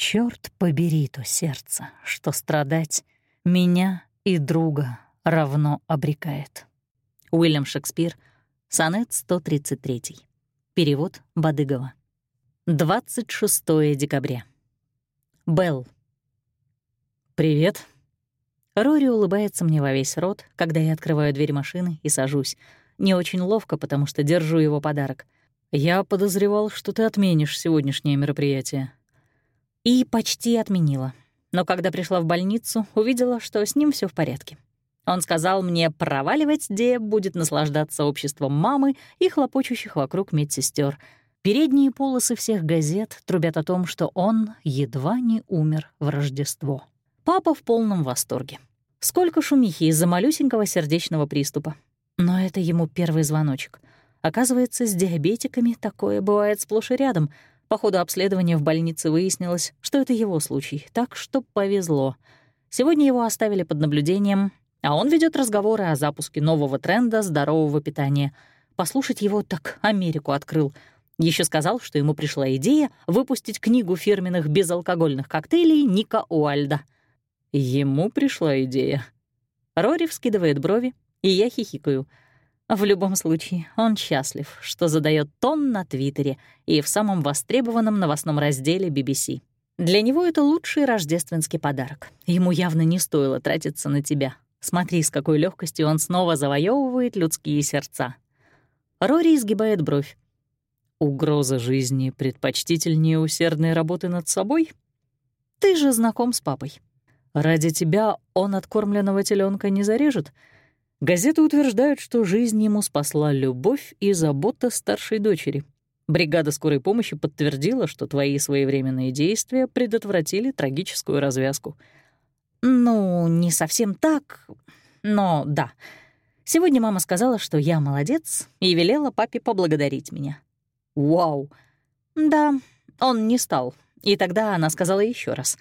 Черт побери то сердце, что страдать меня и друга равно обрекает. Уильям Шекспир, сонет 133. Перевод Бадыгова. 26 декабря. Белл. «Привет». Рори улыбается мне во весь рот, когда я открываю дверь машины и сажусь. Не очень ловко, потому что держу его подарок. «Я подозревал, что ты отменишь сегодняшнее мероприятие». И почти отменила. Но когда пришла в больницу, увидела, что с ним все в порядке. Он сказал мне проваливать, где будет наслаждаться обществом мамы и хлопочущих вокруг медсестер. Передние полосы всех газет трубят о том, что он едва не умер в Рождество. Папа в полном восторге. Сколько шумихи из-за малюсенького сердечного приступа. Но это ему первый звоночек. Оказывается, с диабетиками такое бывает сплошь и рядом. По ходу обследования в больнице выяснилось, что это его случай, так что повезло. Сегодня его оставили под наблюдением, а он ведет разговоры о запуске нового тренда здорового питания. Послушать его так Америку открыл. Еще сказал, что ему пришла идея выпустить книгу фирменных безалкогольных коктейлей Ника Уальда — Ему пришла идея. Рори вскидывает брови, и я хихикаю. В любом случае, он счастлив, что задает тон на Твиттере и в самом востребованном новостном разделе BBC. Для него это лучший рождественский подарок. Ему явно не стоило тратиться на тебя. Смотри, с какой легкостью он снова завоевывает людские сердца. Рори изгибает бровь. Угроза жизни предпочтительнее усердной работы над собой? Ты же знаком с папой. Ради тебя он откормленного теленка не зарежет. Газеты утверждают, что жизнь ему спасла любовь и забота старшей дочери. Бригада скорой помощи подтвердила, что твои своевременные действия предотвратили трагическую развязку. Ну, не совсем так, но да. Сегодня мама сказала, что я молодец, и велела папе поблагодарить меня. Вау! Да, он не стал. И тогда она сказала еще раз.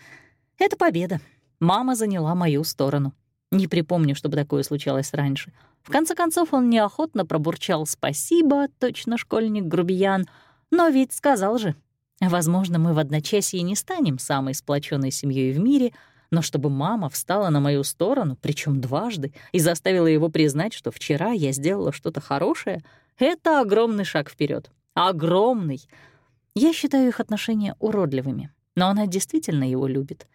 Это победа. Мама заняла мою сторону. Не припомню, чтобы такое случалось раньше. В конце концов, он неохотно пробурчал «спасибо», точно школьник-грубиян, но ведь сказал же. Возможно, мы в одночасье не станем самой сплоченной семьей в мире, но чтобы мама встала на мою сторону, причем дважды, и заставила его признать, что вчера я сделала что-то хорошее, это огромный шаг вперед. Огромный. Я считаю их отношения уродливыми, но она действительно его любит.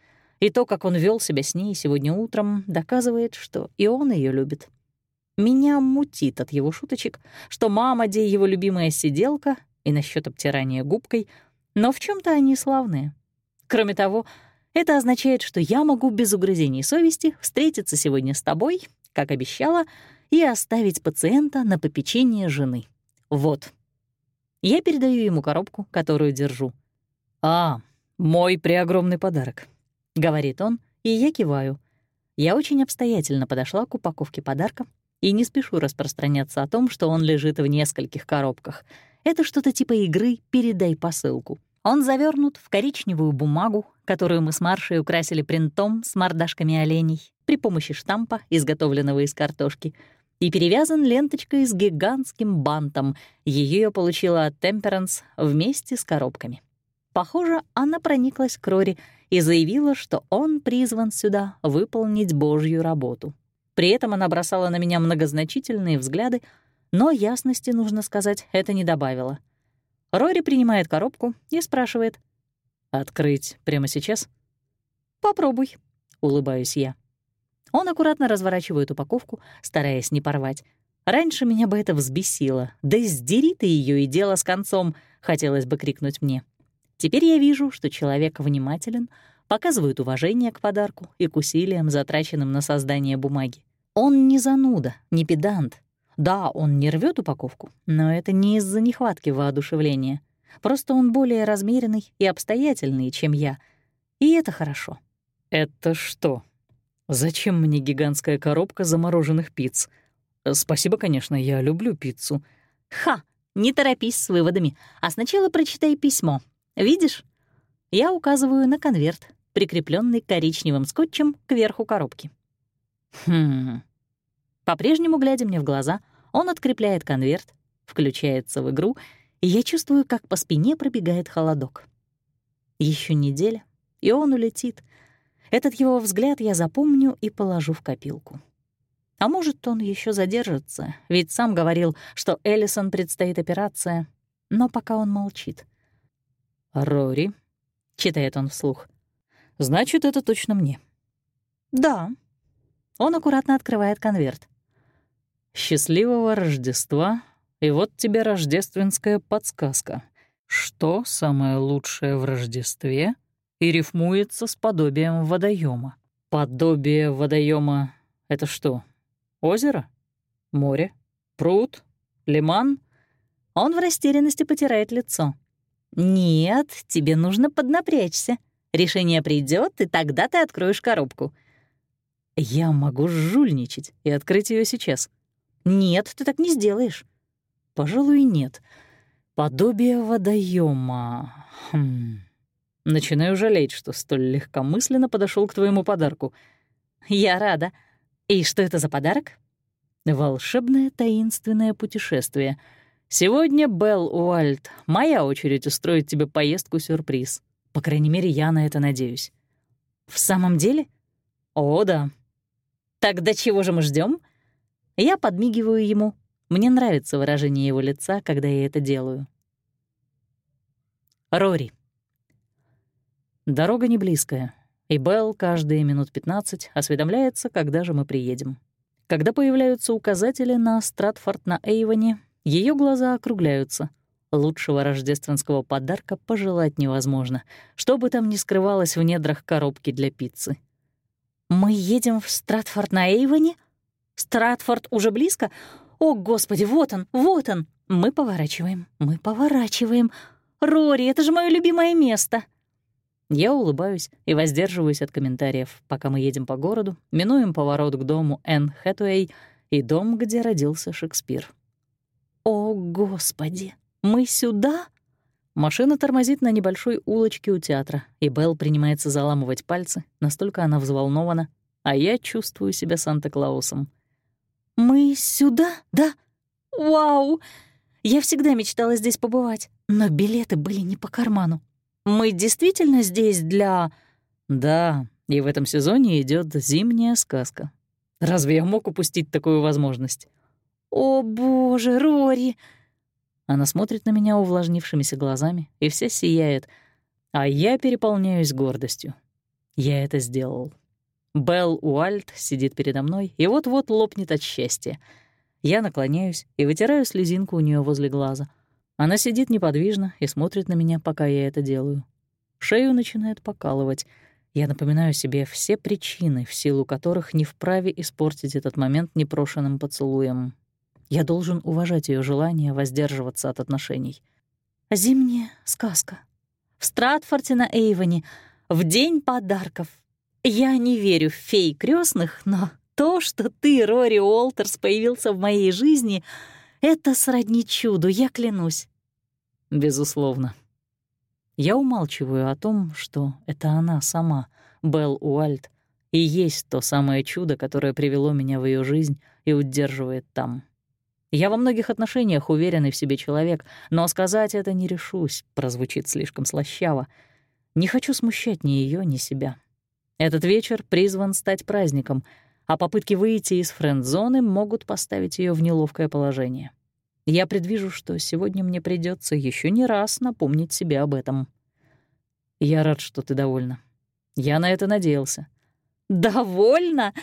И то, как он вел себя с ней сегодня утром, доказывает, что и он ее любит. Меня мутит от его шуточек, что мама Ди его любимая сиделка и насчет обтирания губкой, но в чем то они славные. Кроме того, это означает, что я могу без угрызений совести встретиться сегодня с тобой, как обещала, и оставить пациента на попечение жены. Вот. Я передаю ему коробку, которую держу. А, мой преогромный подарок. — говорит он, и я киваю. Я очень обстоятельно подошла к упаковке подарка и не спешу распространяться о том, что он лежит в нескольких коробках. Это что-то типа игры «Передай посылку». Он завернут в коричневую бумагу, которую мы с Маршей украсили принтом с мордашками оленей при помощи штампа, изготовленного из картошки, и перевязан ленточкой с гигантским бантом. Ее я получила от Темперанс вместе с коробками. Похоже, она прониклась к Рори и заявила, что он призван сюда выполнить Божью работу. При этом она бросала на меня многозначительные взгляды, но ясности, нужно сказать, это не добавило. Рори принимает коробку и спрашивает. «Открыть прямо сейчас?» «Попробуй», — улыбаюсь я. Он аккуратно разворачивает упаковку, стараясь не порвать. Раньше меня бы это взбесило. «Да сдери ты ее и дело с концом!» — хотелось бы крикнуть мне. Теперь я вижу, что человек внимателен, показывает уважение к подарку и к усилиям, затраченным на создание бумаги. Он не зануда, не педант. Да, он не рвет упаковку, но это не из-за нехватки воодушевления. Просто он более размеренный и обстоятельный, чем я. И это хорошо. «Это что? Зачем мне гигантская коробка замороженных пиц? Спасибо, конечно, я люблю пиццу». «Ха! Не торопись с выводами, а сначала прочитай письмо, Видишь? Я указываю на конверт, прикрепленный коричневым скотчем к верху коробки. Хм. По-прежнему, глядя мне в глаза, он открепляет конверт, включается в игру, и я чувствую, как по спине пробегает холодок. Еще неделя, и он улетит. Этот его взгляд я запомню и положу в копилку. А может, он еще задержится, ведь сам говорил, что Эллисон предстоит операция, но пока он молчит. «Рори», — читает он вслух, — «значит, это точно мне». «Да». Он аккуратно открывает конверт. «Счастливого Рождества, и вот тебе рождественская подсказка. Что самое лучшее в Рождестве и рифмуется с подобием водоема? Подобие водоема — это что, озеро? Море? Пруд? Лиман?» Он в растерянности потирает лицо. «Нет, тебе нужно поднапрячься. Решение придет, и тогда ты откроешь коробку». «Я могу жульничать и открыть ее сейчас». «Нет, ты так не сделаешь». «Пожалуй, нет. Подобие водоема. Хм. Начинаю жалеть, что столь легкомысленно подошел к твоему подарку». «Я рада. И что это за подарок?» «Волшебное таинственное путешествие». Сегодня, Белл Уальт, моя очередь устроить тебе поездку-сюрприз. По крайней мере, я на это надеюсь. В самом деле? О, да. Тогда чего же мы ждем? Я подмигиваю ему. Мне нравится выражение его лица, когда я это делаю. Рори. Дорога не близкая, и Белл каждые минут 15 осведомляется, когда же мы приедем. Когда появляются указатели на Стратфорд на Эйвоне, ее глаза округляются. Лучшего рождественского подарка пожелать невозможно, что бы там ни скрывалось в недрах коробки для пиццы. «Мы едем в Стратфорд на Эйвоне? Стратфорд уже близко? О, господи, вот он, вот он! Мы поворачиваем, мы поворачиваем. Рори, это же мое любимое место!» Я улыбаюсь и воздерживаюсь от комментариев, пока мы едем по городу, минуем поворот к дому Энн Хэтуэй и дом, где родился Шекспир. «О, Господи! Мы сюда?» Машина тормозит на небольшой улочке у театра, и Белл принимается заламывать пальцы, настолько она взволнована, а я чувствую себя Санта-Клаусом. «Мы сюда, да? Вау! Я всегда мечтала здесь побывать, но билеты были не по карману. Мы действительно здесь для...» «Да, и в этом сезоне идет зимняя сказка. Разве я мог упустить такую возможность?» «О, боже, Рори!» Она смотрит на меня увлажнившимися глазами, и вся сияет, а я переполняюсь гордостью. Я это сделал. Белл Уальт сидит передо мной и вот-вот лопнет от счастья. Я наклоняюсь и вытираю слезинку у нее возле глаза. Она сидит неподвижно и смотрит на меня, пока я это делаю. Шею начинает покалывать. Я напоминаю себе все причины, в силу которых не вправе испортить этот момент непрошенным поцелуем. Я должен уважать ее желание воздерживаться от отношений. «Зимняя сказка. В Стратфорте на Эйвоне. В день подарков. Я не верю в фей крестных, но то, что ты, Рори Уолтерс, появился в моей жизни, это сродни чуду, я клянусь». «Безусловно». Я умалчиваю о том, что это она сама, Белл Уальт, и есть то самое чудо, которое привело меня в ее жизнь и удерживает там. Я во многих отношениях уверенный в себе человек, но сказать это не решусь, прозвучит слишком слащаво. Не хочу смущать ни ее, ни себя. Этот вечер призван стать праздником, а попытки выйти из френд-зоны могут поставить ее в неловкое положение. Я предвижу, что сегодня мне придется еще не раз напомнить себе об этом. Я рад, что ты довольна. Я на это надеялся. «Довольна?»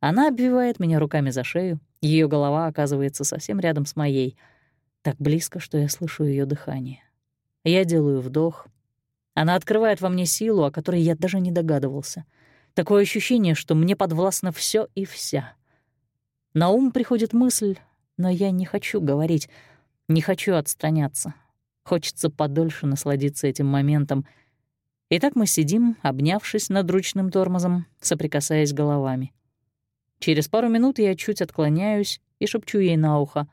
Она обвивает меня руками за шею, ее голова оказывается совсем рядом с моей, так близко, что я слышу ее дыхание. Я делаю вдох. Она открывает во мне силу, о которой я даже не догадывался. Такое ощущение, что мне подвластно все и вся. На ум приходит мысль, но я не хочу говорить, не хочу отстраняться. Хочется подольше насладиться этим моментом. И так мы сидим, обнявшись над ручным тормозом, соприкасаясь головами. Через пару минут я чуть отклоняюсь и шепчу ей на ухо.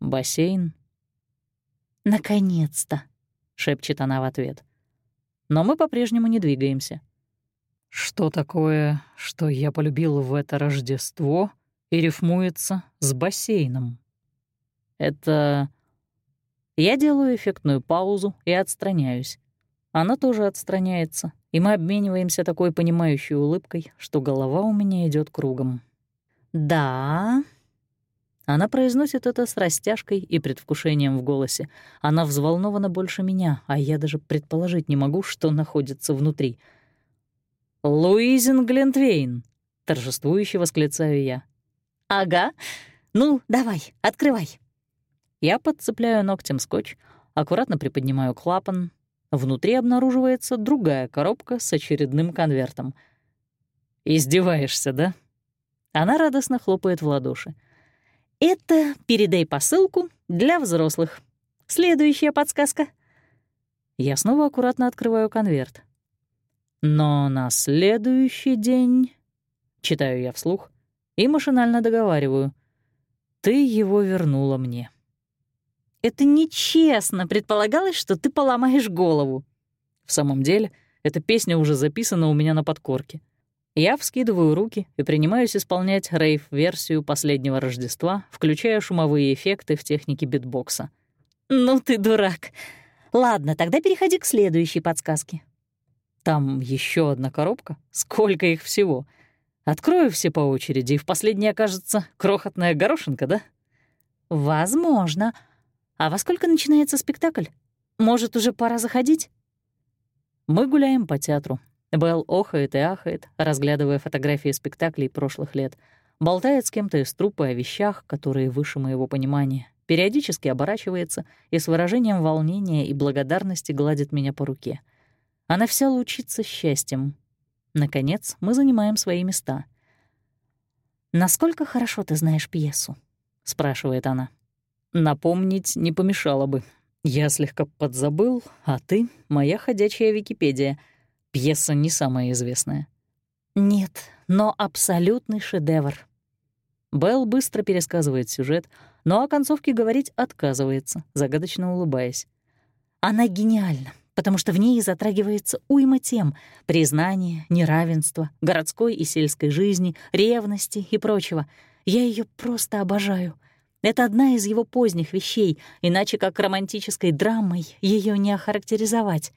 «Бассейн?» «Наконец-то!» — шепчет она в ответ. Но мы по-прежнему не двигаемся. «Что такое, что я полюбил в это Рождество и рифмуется с бассейном?» «Это...» Я делаю эффектную паузу и отстраняюсь. Она тоже отстраняется, И мы обмениваемся такой понимающей улыбкой, что голова у меня идет кругом. «Да...» Она произносит это с растяжкой и предвкушением в голосе. Она взволнована больше меня, а я даже предположить не могу, что находится внутри. «Луизин Глентвейн!» — торжествующе восклицаю я. «Ага. Ну, давай, открывай». Я подцепляю ногтем скотч, аккуратно приподнимаю клапан. Внутри обнаруживается другая коробка с очередным конвертом. «Издеваешься, да?» Она радостно хлопает в ладоши. Это «Передай посылку» для взрослых. Следующая подсказка. Я снова аккуратно открываю конверт. Но на следующий день... Читаю я вслух и машинально договариваю. Ты его вернула мне. Это нечестно. Предполагалось, что ты поломаешь голову. В самом деле, эта песня уже записана у меня на подкорке. Я вскидываю руки и принимаюсь исполнять рейв-версию последнего Рождества, включая шумовые эффекты в технике битбокса. «Ну ты дурак. Ладно, тогда переходи к следующей подсказке». «Там еще одна коробка? Сколько их всего? Открою все по очереди, и в последней окажется крохотная горошинка, да?» «Возможно. А во сколько начинается спектакль? Может, уже пора заходить?» Мы гуляем по театру, Белл охает и ахает, разглядывая фотографии спектаклей прошлых лет, болтает с кем-то из труппы о вещах, которые выше моего понимания, периодически оборачивается и с выражением волнения и благодарности гладит меня по руке. Она вся лучится счастьем. Наконец, мы занимаем свои места. «Насколько хорошо ты знаешь пьесу?» — спрашивает она. «Напомнить не помешало бы. Я слегка подзабыл, а ты — моя ходячая Википедия — Пьеса не самая известная. Нет, но абсолютный шедевр. Белл быстро пересказывает сюжет, но о концовке говорить отказывается, загадочно улыбаясь. Она гениальна, потому что в ней затрагивается уйма тем — признание, неравенство, городской и сельской жизни, ревности и прочего. Я ее просто обожаю. Это одна из его поздних вещей, иначе как романтической драмой ее не охарактеризовать.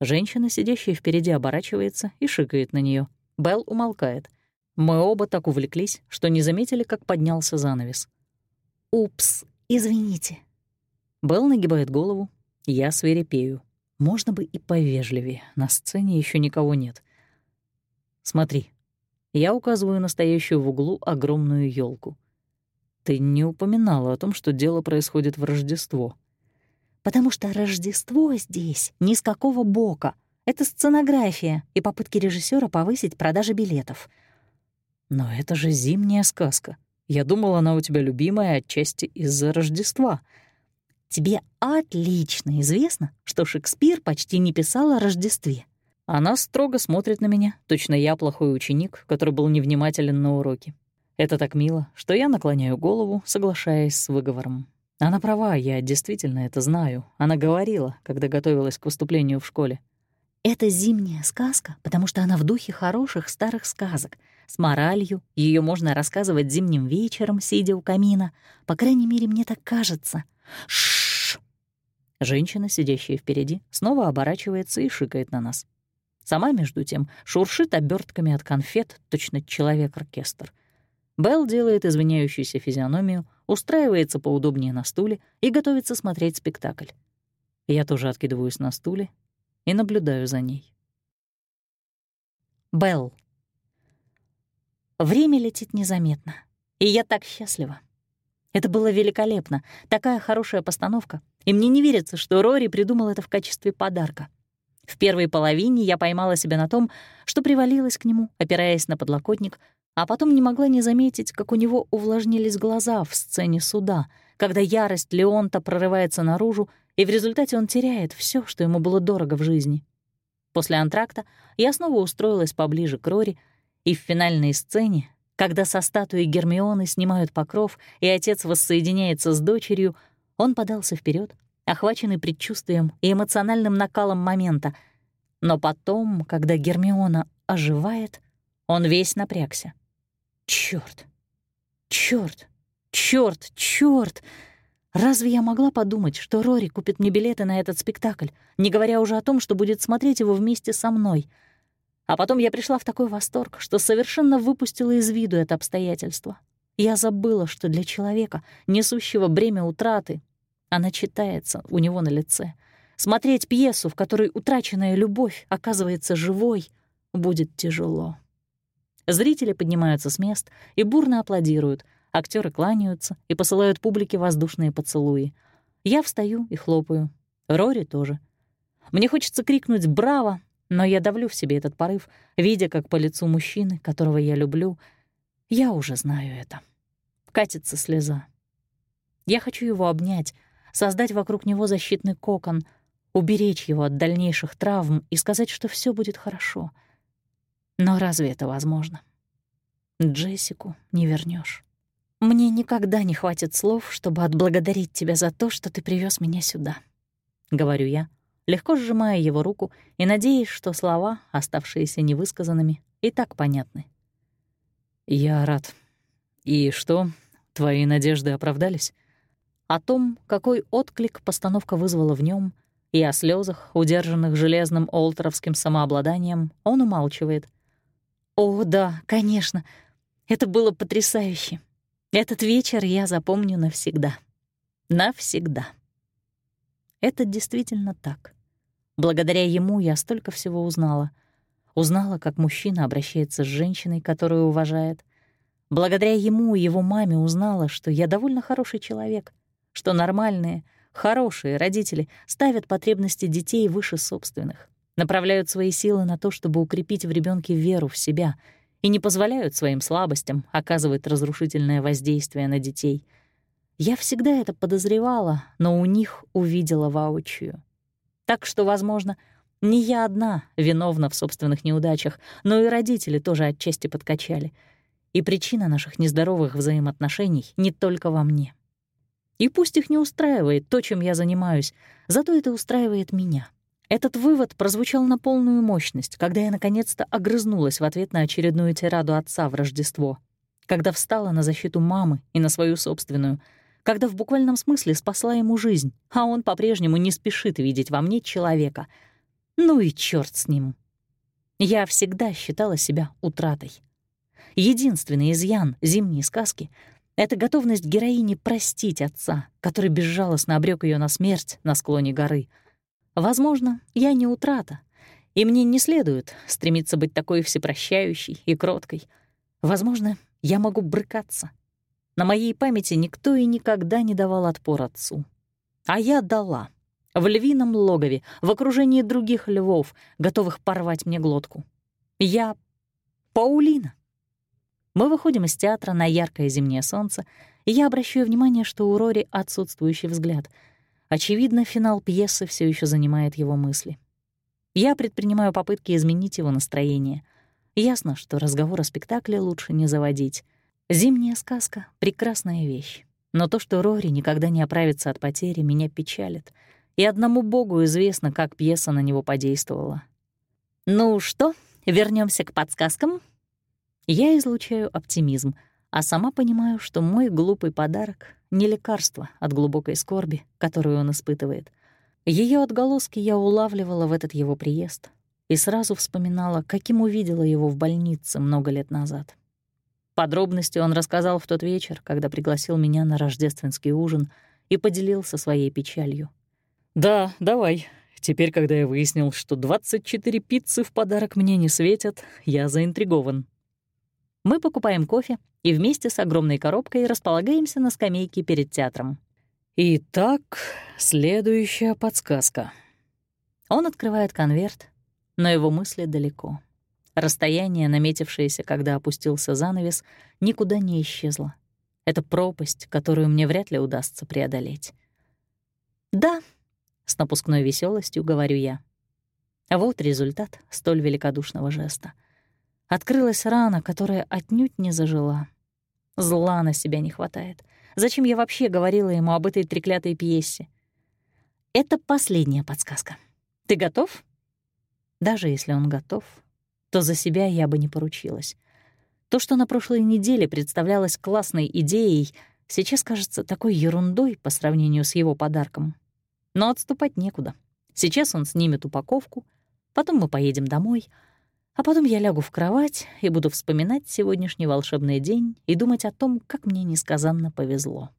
Женщина, сидящая впереди, оборачивается и шикает на нее. Белл умолкает. Мы оба так увлеклись, что не заметили, как поднялся занавес. «Упс, извините». Белл нагибает голову, я свирепею. Можно бы и повежливее, на сцене еще никого нет. Смотри, я указываю настоящую в углу огромную елку. Ты не упоминала о том, что дело происходит в Рождество потому что Рождество здесь ни с какого бока. Это сценография и попытки режиссера повысить продажи билетов. Но это же зимняя сказка. Я думал, она у тебя любимая отчасти из-за Рождества. Тебе отлично известно, что Шекспир почти не писал о Рождестве. Она строго смотрит на меня, точно я плохой ученик, который был невнимателен на уроке. Это так мило, что я наклоняю голову, соглашаясь с выговором. Она права, я действительно это знаю. Она говорила, когда готовилась к выступлению в школе. Это зимняя сказка, потому что она в духе хороших старых сказок. С моралью, ее можно рассказывать зимним вечером, сидя у камина. По крайней мере, мне так кажется. Шш! Женщина, сидящая впереди, снова оборачивается и шикает на нас. Сама, между тем, шуршит обертками от конфет, точно человек-оркестр. Белл делает извиняющуюся физиономию, устраивается поудобнее на стуле и готовится смотреть спектакль. Я тоже откидываюсь на стуле и наблюдаю за ней. Белл. Время летит незаметно, и я так счастлива. Это было великолепно, такая хорошая постановка, и мне не верится, что Рори придумал это в качестве подарка. В первой половине я поймала себя на том, что привалилась к нему, опираясь на подлокотник, а потом не могла не заметить, как у него увлажнились глаза в сцене суда, когда ярость Леонта прорывается наружу, и в результате он теряет все, что ему было дорого в жизни. После антракта я снова устроилась поближе к Рори, и в финальной сцене, когда со статуи Гермионы снимают покров, и отец воссоединяется с дочерью, он подался вперед, охваченный предчувствием и эмоциональным накалом момента. Но потом, когда Гермиона оживает, он весь напрягся. Черт, черт, черт, черт! Разве я могла подумать, что Рори купит мне билеты на этот спектакль, не говоря уже о том, что будет смотреть его вместе со мной? А потом я пришла в такой восторг, что совершенно выпустила из виду это обстоятельство. Я забыла, что для человека, несущего бремя утраты, она читается у него на лице. Смотреть пьесу, в которой утраченная любовь оказывается живой, будет тяжело. Зрители поднимаются с мест и бурно аплодируют, актеры кланяются и посылают публике воздушные поцелуи. Я встаю и хлопаю. Рори тоже. Мне хочется крикнуть «Браво!», но я давлю в себе этот порыв, видя, как по лицу мужчины, которого я люблю, я уже знаю это. Катится слеза. Я хочу его обнять, создать вокруг него защитный кокон, уберечь его от дальнейших травм и сказать, что все будет хорошо. Но разве это возможно? Джессику не вернешь. Мне никогда не хватит слов, чтобы отблагодарить тебя за то, что ты привез меня сюда, — говорю я, легко сжимая его руку и надеясь, что слова, оставшиеся невысказанными, и так понятны. «Я рад. И что, твои надежды оправдались?» О том, какой отклик постановка вызвала в нем, и о слезах, удержанных железным олтеровским самообладанием, он умалчивает. «О, да, конечно. Это было потрясающе. Этот вечер я запомню навсегда. Навсегда». Это действительно так. Благодаря ему я столько всего узнала. Узнала, как мужчина обращается с женщиной, которую уважает. Благодаря ему и его маме узнала, что я довольно хороший человек, что нормальные, хорошие родители ставят потребности детей выше собственных, направляют свои силы на то, чтобы укрепить в ребенке веру в себя и не позволяют своим слабостям оказывать разрушительное воздействие на детей — я всегда это подозревала, но у них увидела воочию. Так что, возможно, не я одна виновна в собственных неудачах, но и родители тоже отчасти подкачали. И причина наших нездоровых взаимоотношений не только во мне. И пусть их не устраивает то, чем я занимаюсь, зато это устраивает меня. Этот вывод прозвучал на полную мощность, когда я наконец-то огрызнулась в ответ на очередную тираду отца в Рождество, когда встала на защиту мамы и на свою собственную — когда в буквальном смысле спасла ему жизнь, а он по-прежнему не спешит видеть во мне человека. Ну и черт с ним. Я всегда считала себя утратой. Единственный изъян зимней сказки — это готовность героини простить отца, который безжалостно обрек ее на смерть на склоне горы. Возможно, я не утрата, и мне не следует стремиться быть такой всепрощающей и кроткой. Возможно, я могу брыкаться — на моей памяти никто и никогда не давал отпор отцу. А я дала. В львином логове, в окружении других львов, готовых порвать мне глотку. Я Паулина. Мы выходим из театра на яркое зимнее солнце, и я обращаю внимание, что у Рори отсутствующий взгляд. Очевидно, финал пьесы все еще занимает его мысли. Я предпринимаю попытки изменить его настроение. Ясно, что разговор о спектакле лучше не заводить. Зимняя сказка — прекрасная вещь. Но то, что Рори никогда не оправится от потери, меня печалит. И одному богу известно, как пьеса на него подействовала. «Ну что, вернемся к подсказкам?» Я излучаю оптимизм, а сама понимаю, что мой глупый подарок — не лекарство от глубокой скорби, которую он испытывает. Ее отголоски я улавливала в этот его приезд и сразу вспоминала, каким увидела его в больнице много лет назад. Подробности он рассказал в тот вечер, когда пригласил меня на рождественский ужин и поделился своей печалью. «Да, давай. Теперь, когда я выяснил, что 24 пиццы в подарок мне не светят, я заинтригован». Мы покупаем кофе и вместе с огромной коробкой располагаемся на скамейке перед театром. Итак, следующая подсказка. Он открывает конверт, но его мысли далеко. Расстояние, наметившееся, когда опустился занавес, никуда не исчезло. Это пропасть, которую мне вряд ли удастся преодолеть. «Да», — с напускной веселостью говорю я. Вот результат столь великодушного жеста. Открылась рана, которая отнюдь не зажила. Зла на себя не хватает. Зачем я вообще говорила ему об этой треклятой пьесе? Это последняя подсказка. Ты готов? Даже если он готов, то за себя я бы не поручилась. То, что на прошлой неделе представлялось классной идеей, сейчас кажется такой ерундой по сравнению с его подарком. Но отступать некуда. Сейчас он снимет упаковку, потом мы поедем домой, а потом я лягу в кровать и буду вспоминать сегодняшний волшебный день и думать о том, как мне несказанно повезло.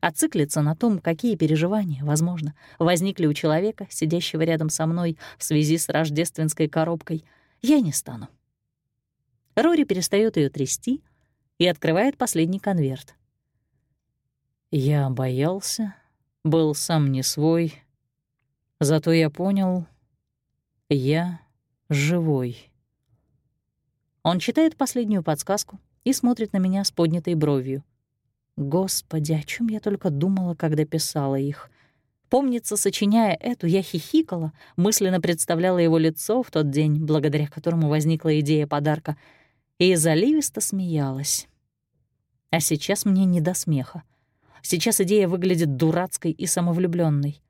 Оциклиться на том, какие переживания, возможно, возникли у человека, сидящего рядом со мной в связи с рождественской коробкой, я не стану. Рори перестает ее трясти и открывает последний конверт. Я боялся, был сам не свой, зато я понял, я живой. Он читает последнюю подсказку и смотрит на меня с поднятой бровью. Господи, о чем я только думала, когда писала их. Помнится, сочиняя эту, я хихикала, мысленно представляла его лицо в тот день, благодаря которому возникла идея подарка, и заливисто смеялась. А сейчас мне не до смеха. Сейчас идея выглядит дурацкой и самовлюбленной.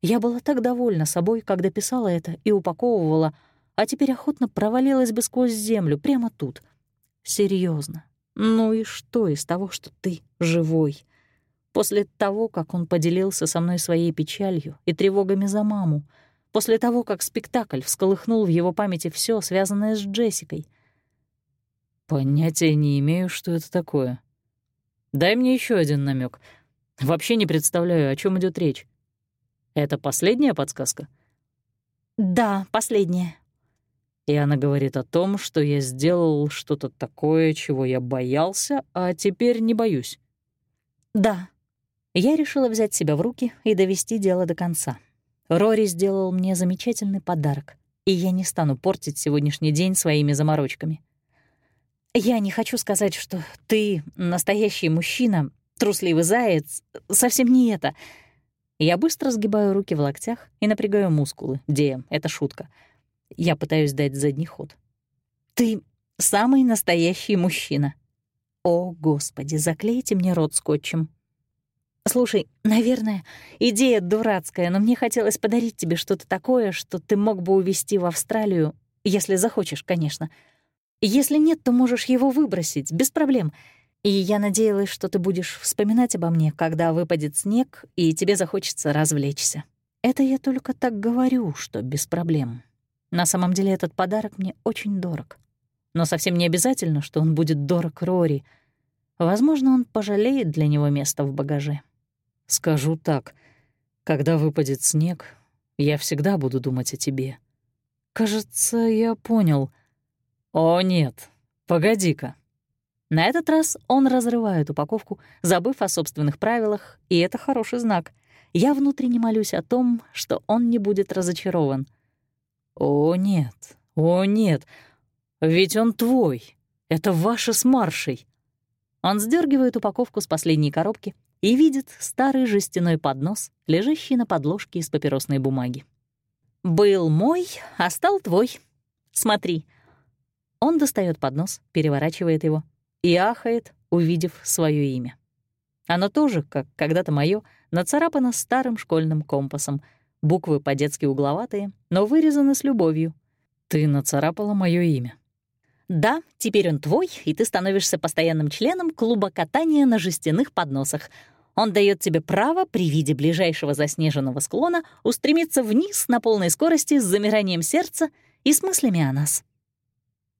Я была так довольна собой, когда писала это и упаковывала, а теперь охотно провалилась бы сквозь землю прямо тут. Серьезно. Ну и что из того, что ты живой? После того, как он поделился со мной своей печалью и тревогами за маму, после того, как спектакль всколыхнул в его памяти все, связанное с Джессикой. Понятия не имею, что это такое. Дай мне еще один намек. Вообще не представляю, о чем идет речь. Это последняя подсказка? Да, последняя. И она говорит о том, что я сделал что-то такое, чего я боялся, а теперь не боюсь. Да. Я решила взять себя в руки и довести дело до конца. Рори сделал мне замечательный подарок, и я не стану портить сегодняшний день своими заморочками. Я не хочу сказать, что ты настоящий мужчина, трусливый заяц. Совсем не это. Я быстро сгибаю руки в локтях и напрягаю мускулы. Де, это шутка. Я пытаюсь дать задний ход. Ты самый настоящий мужчина. О, Господи, заклейте мне рот скотчем. Слушай, наверное, идея дурацкая, но мне хотелось подарить тебе что-то такое, что ты мог бы увезти в Австралию, если захочешь, конечно. Если нет, то можешь его выбросить, без проблем. И я надеялась, что ты будешь вспоминать обо мне, когда выпадет снег, и тебе захочется развлечься. Это я только так говорю, что без проблем. На самом деле этот подарок мне очень дорог. Но совсем не обязательно, что он будет дорог Рори. Возможно, он пожалеет для него место в багаже. Скажу так, когда выпадет снег, я всегда буду думать о тебе. Кажется, я понял — «О, нет, погоди-ка». На этот раз он разрывает упаковку, забыв о собственных правилах, и это хороший знак. Я внутренне молюсь о том, что он не будет разочарован. «О, нет, о, нет, ведь он твой. Это ваша с Маршей». Он сдергивает упаковку с последней коробки и видит старый жестяной поднос, лежащий на подложке из папиросной бумаги. «Был мой, а стал твой. Смотри, он достает поднос, переворачивает его и ахает, увидев свое имя. Оно тоже, как когда-то мое, нацарапано старым школьным компасом. Буквы по-детски угловатые, но вырезаны с любовью. «Ты нацарапала мое имя». «Да, теперь он твой, и ты становишься постоянным членом клуба катания на жестяных подносах. Он дает тебе право при виде ближайшего заснеженного склона устремиться вниз на полной скорости с замиранием сердца и с мыслями о нас».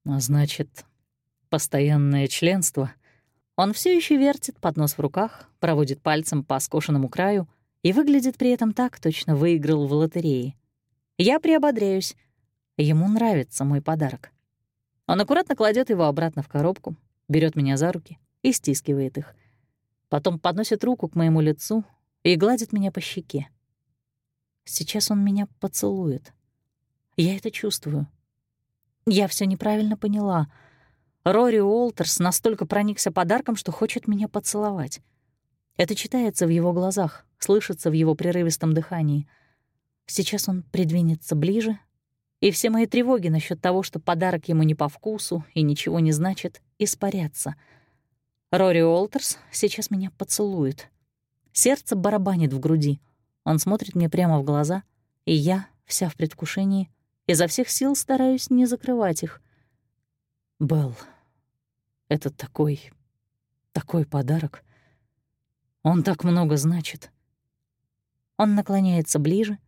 А значит, постоянное членство. Он все еще вертит поднос в руках, проводит пальцем по скошенному краю и выглядит при этом так, точно выиграл в лотерее. Я приободряюсь. Ему нравится мой подарок. Он аккуратно кладет его обратно в коробку, берет меня за руки и стискивает их. Потом подносит руку к моему лицу и гладит меня по щеке. Сейчас он меня поцелует. Я это чувствую. Я все неправильно поняла. Рори Уолтерс настолько проникся подарком, что хочет меня поцеловать. Это читается в его глазах, слышится в его прерывистом дыхании. Сейчас он придвинется ближе, и все мои тревоги насчет того, что подарок ему не по вкусу и ничего не значит, испарятся. Рори Уолтерс сейчас меня поцелует. Сердце барабанит в груди. Он смотрит мне прямо в глаза, и я, вся в предвкушении, Изо всех сил стараюсь не закрывать их. Белл, это такой, такой подарок. Он так много значит. Он наклоняется ближе,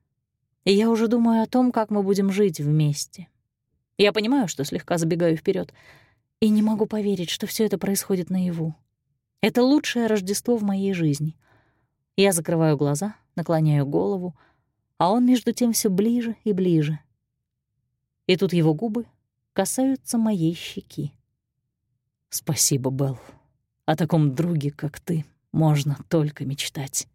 и я уже думаю о том, как мы будем жить вместе. Я понимаю, что слегка забегаю вперед, и не могу поверить, что все это происходит наяву. Это лучшее Рождество в моей жизни. Я закрываю глаза, наклоняю голову, а он между тем все ближе и ближе. И тут его губы касаются моей щеки. Спасибо, Белл. О таком друге, как ты, можно только мечтать.